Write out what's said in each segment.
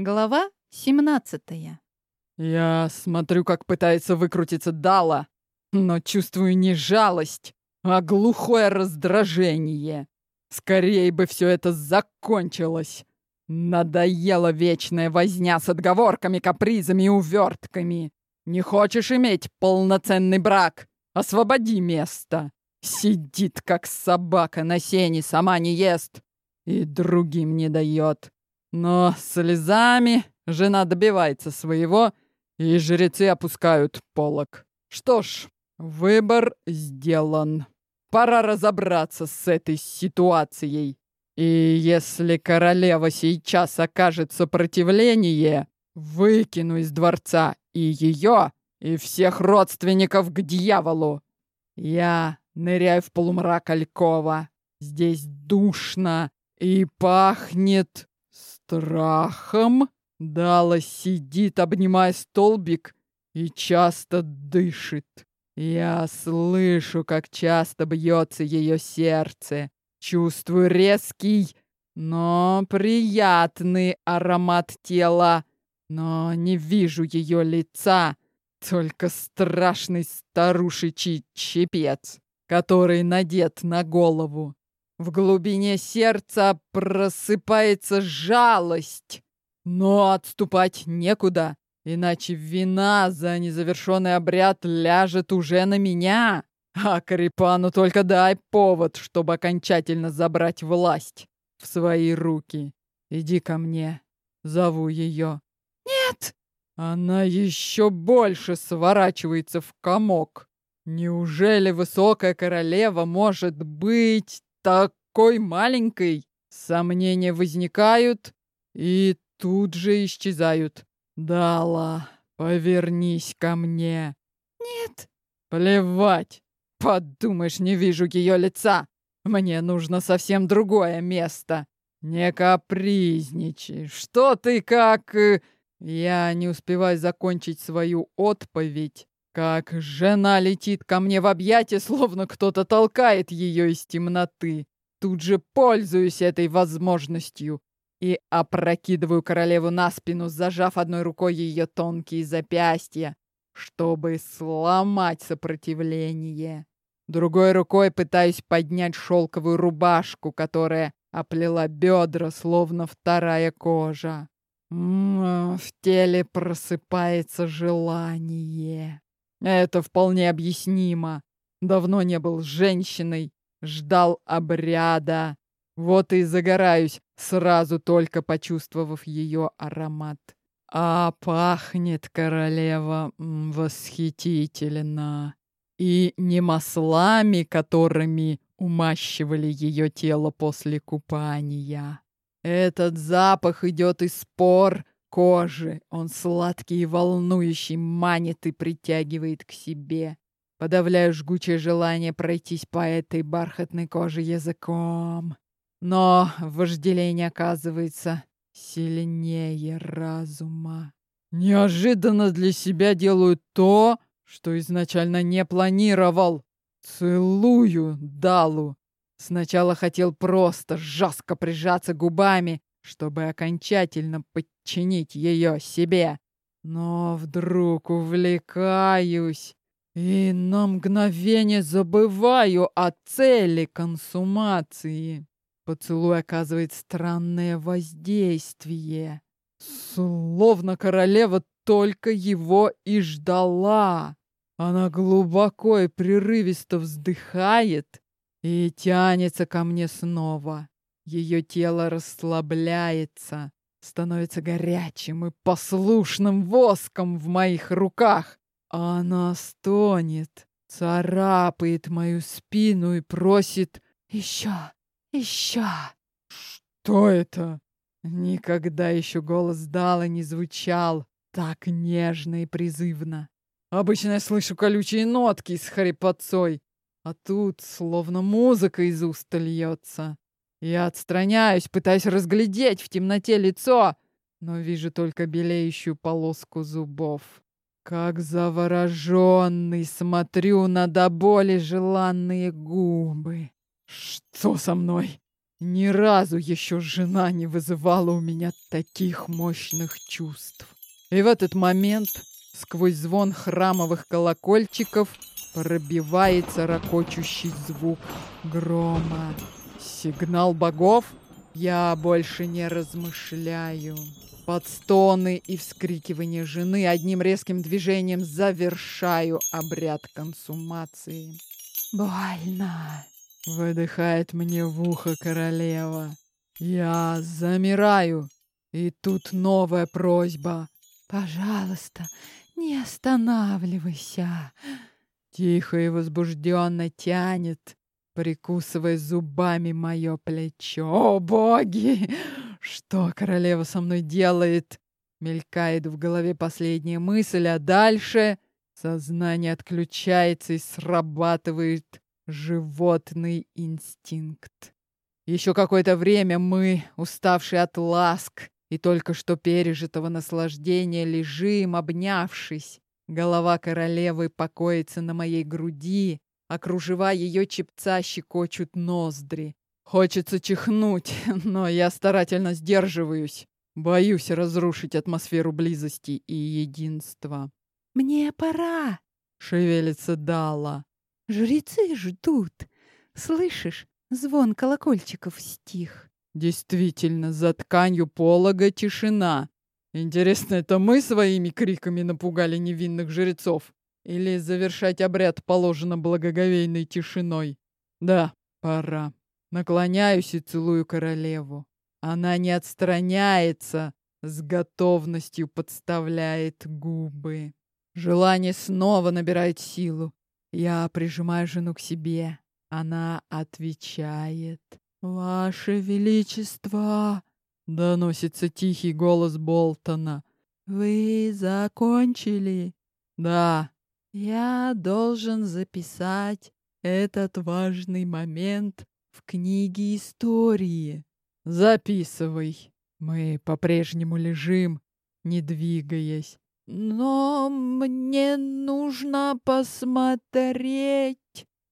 Глава 17 Я смотрю, как пытается выкрутиться Дала, но чувствую не жалость, а глухое раздражение. Скорее бы все это закончилось. Надоела вечная возня с отговорками, капризами и увертками. Не хочешь иметь полноценный брак? Освободи место. Сидит, как собака на сене, сама не ест и другим не дает. Но слезами жена добивается своего, и жрецы опускают полок. Что ж, выбор сделан. Пора разобраться с этой ситуацией. И если королева сейчас окажет сопротивление, выкину из дворца и ее, и всех родственников к дьяволу. Я ныряю в полумрак Алькова. Здесь душно и пахнет Страхом Дала сидит, обнимая столбик, и часто дышит. Я слышу, как часто бьется ее сердце. Чувствую резкий, но приятный аромат тела. Но не вижу ее лица, только страшный старушечий чепец, который надет на голову. В глубине сердца просыпается жалость. Но отступать некуда, иначе вина за незавершенный обряд ляжет уже на меня. А Карипану только дай повод, чтобы окончательно забрать власть в свои руки. Иди ко мне. Зову ее. Нет! Она еще больше сворачивается в комок. Неужели высокая королева может быть такой маленькой, сомнения возникают и тут же исчезают. Дала, повернись ко мне. Нет. Плевать. Подумаешь, не вижу ее лица. Мне нужно совсем другое место. Не капризничай. Что ты как... Э, я не успеваю закончить свою отповедь, как жена летит ко мне в объятия, словно кто-то толкает ее из темноты. Тут же пользуюсь этой возможностью и опрокидываю королеву на спину, зажав одной рукой ее тонкие запястья, чтобы сломать сопротивление. Другой рукой пытаюсь поднять шелковую рубашку, которая оплела бедра, словно вторая кожа. М -м, в теле просыпается желание. Это вполне объяснимо. Давно не был женщиной, ждал обряда. Вот и загораюсь, сразу только почувствовав ее аромат. А пахнет королева восхитительно. И не маслами, которыми умащивали ее тело после купания. Этот запах идет из пор кожи. Он сладкий и волнующий, манит и притягивает к себе. Подавляю жгучее желание пройтись по этой бархатной коже языком. Но вожделение оказывается сильнее разума. Неожиданно для себя делаю то, что изначально не планировал. Целую Далу. Сначала хотел просто жестко прижаться губами, чтобы окончательно подчинить ее себе. Но вдруг увлекаюсь и на мгновение забываю о цели консумации. Поцелуй оказывает странное воздействие. Словно королева только его и ждала. Она глубоко и прерывисто вздыхает и тянется ко мне снова. Ее тело расслабляется, становится горячим и послушным воском в моих руках. Она стонет, царапает мою спину и просит «Еще, еще!» Что это? Никогда еще голос Дала не звучал так нежно и призывно. Обычно я слышу колючие нотки с хрипотцой, а тут словно музыка из уст льется. Я отстраняюсь, пытаюсь разглядеть в темноте лицо, но вижу только белеющую полоску зубов. Как завороженный смотрю на до боли желанные губы. Что со мной? Ни разу еще жена не вызывала у меня таких мощных чувств. И в этот момент сквозь звон храмовых колокольчиков пробивается ракочущий звук грома. Сигнал богов? Я больше не размышляю. Под стоны и вскрикивание жены одним резким движением завершаю обряд консумации. Больно. Выдыхает мне в ухо королева. Я замираю. И тут новая просьба. Пожалуйста, не останавливайся. Тихо и возбужденно тянет, прикусывая зубами мое плечо. О, боги! Что королева со мной делает? Мелькает в голове последняя мысль, а дальше сознание отключается и срабатывает животный инстинкт. Еще какое-то время мы, уставшие от ласк и только что пережитого наслаждения, лежим, обнявшись. Голова королевы покоится на моей груди, а кружева ее чепца щекочут ноздри. Хочется чихнуть, но я старательно сдерживаюсь. Боюсь разрушить атмосферу близости и единства. «Мне пора!» — шевелится Дала. Жрецы ждут. Слышишь, звон колокольчиков стих. Действительно, за тканью полога тишина. Интересно, это мы своими криками напугали невинных жрецов? Или завершать обряд положено благоговейной тишиной? Да, пора. Наклоняюсь и целую королеву. Она не отстраняется, с готовностью подставляет губы. Желание снова набирает силу. Я прижимаю жену к себе. Она отвечает. «Ваше Величество!» Доносится тихий голос Болтона. «Вы закончили?» «Да». «Я должен записать этот важный момент в книге истории». «Записывай». Мы по-прежнему лежим, не двигаясь. Но мне нужно посмотреть.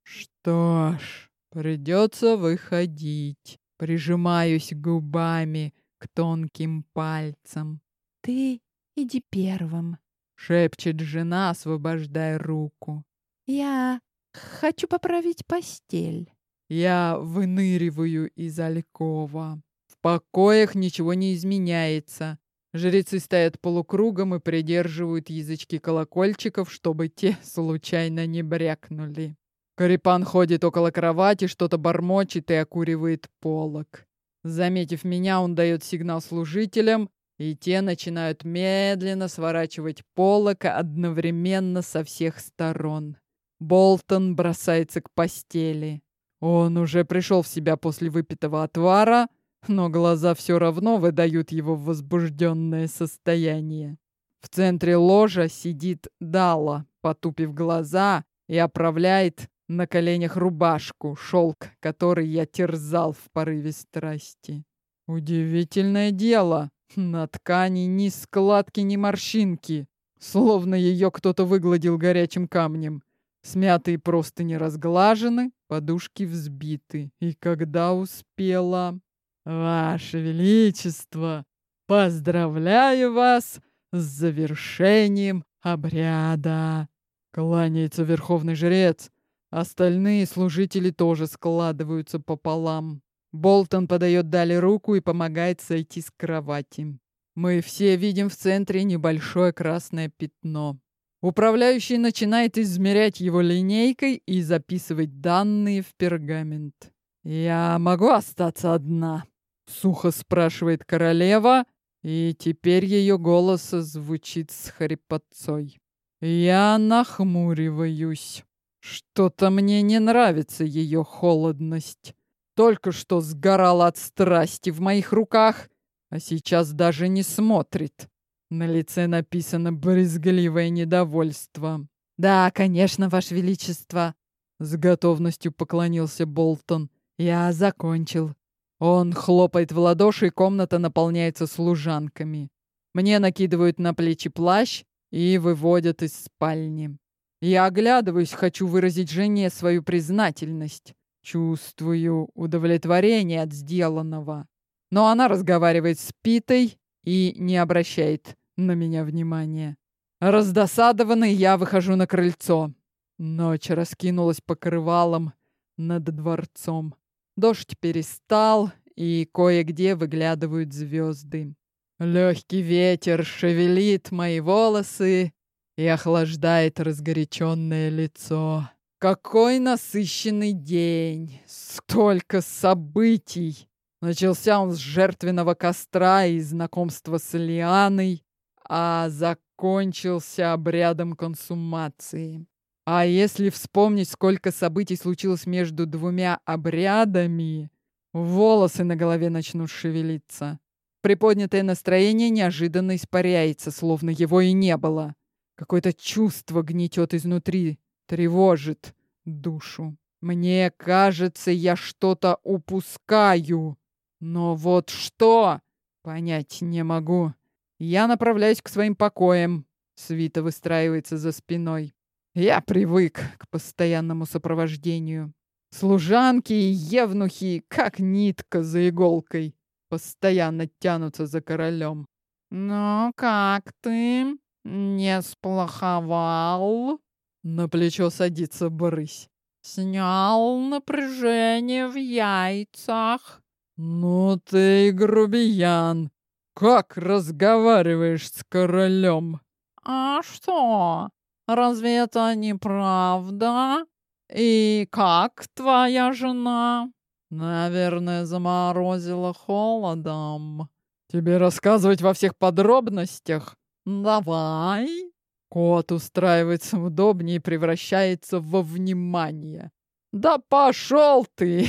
Что ж, придется выходить. Прижимаюсь губами к тонким пальцам. Ты иди первым, шепчет жена, освобождая руку. Я хочу поправить постель. Я выныриваю из алькова. В покоях ничего не изменяется. Жрецы стоят полукругом и придерживают язычки колокольчиков, чтобы те случайно не брякнули. Карипан ходит около кровати, что-то бормочет и окуривает полок. Заметив меня, он дает сигнал служителям, и те начинают медленно сворачивать полок одновременно со всех сторон. Болтон бросается к постели. Он уже пришел в себя после выпитого отвара, но глаза все равно выдают его возбужденное состояние. В центре ложа сидит Дала, потупив глаза, и оправляет на коленях рубашку, шелк, который я терзал в порыве страсти. Удивительное дело, на ткани ни складки, ни морщинки, словно ее кто-то выгладил горячим камнем. Смятые просто не разглажены, подушки взбиты. И когда успела... «Ваше Величество, поздравляю вас с завершением обряда!» Кланяется верховный жрец. Остальные служители тоже складываются пополам. Болтон подает Дали руку и помогает сойти с кровати. Мы все видим в центре небольшое красное пятно. Управляющий начинает измерять его линейкой и записывать данные в пергамент. «Я могу остаться одна?» Сухо спрашивает королева, и теперь ее голос звучит с хрипотцой. Я нахмуриваюсь. Что-то мне не нравится ее холодность. Только что сгорала от страсти в моих руках, а сейчас даже не смотрит. На лице написано брезгливое недовольство. «Да, конечно, Ваше Величество!» С готовностью поклонился Болтон. «Я закончил. Он хлопает в ладоши, и комната наполняется служанками. Мне накидывают на плечи плащ и выводят из спальни. Я оглядываюсь, хочу выразить жене свою признательность. Чувствую удовлетворение от сделанного. Но она разговаривает с Питой и не обращает на меня внимания. Раздосадованный я выхожу на крыльцо. Ночь раскинулась покрывалом над дворцом. Дождь перестал, и кое-где выглядывают звезды. Легкий ветер шевелит мои волосы и охлаждает разгоряченное лицо. Какой насыщенный день! Столько событий! Начался он с жертвенного костра и знакомства с Лианой, а закончился обрядом консумации. А если вспомнить, сколько событий случилось между двумя обрядами, волосы на голове начнут шевелиться. Приподнятое настроение неожиданно испаряется, словно его и не было. Какое-то чувство гнетет изнутри, тревожит душу. Мне кажется, я что-то упускаю. Но вот что? Понять не могу. Я направляюсь к своим покоям. Свита выстраивается за спиной. Я привык к постоянному сопровождению. Служанки и евнухи, как нитка за иголкой, постоянно тянутся за королем. «Ну как ты? Не сплоховал?» На плечо садится брысь. «Снял напряжение в яйцах». «Ну ты грубиян! Как разговариваешь с королем?» «А что? Разве это не правда? И как твоя жена? Наверное, заморозила холодом. Тебе рассказывать во всех подробностях? Давай. Кот устраивается удобнее и превращается во внимание. Да пошел ты!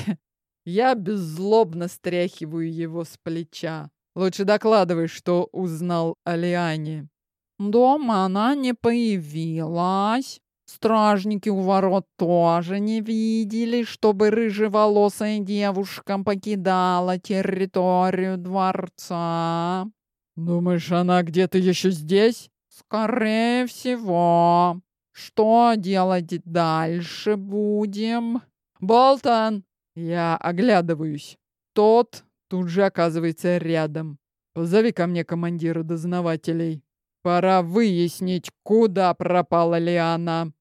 Я беззлобно стряхиваю его с плеча. Лучше докладывай, что узнал о Лиане. Дома она не появилась. Стражники у ворот тоже не видели, чтобы рыжеволосая девушка покидала территорию дворца. Думаешь, она где-то еще здесь? Скорее всего. Что делать дальше будем? Болтон! Я оглядываюсь. Тот тут же оказывается рядом. Позови ко мне командира дознавателей. Пора выяснить, куда пропала Лиана.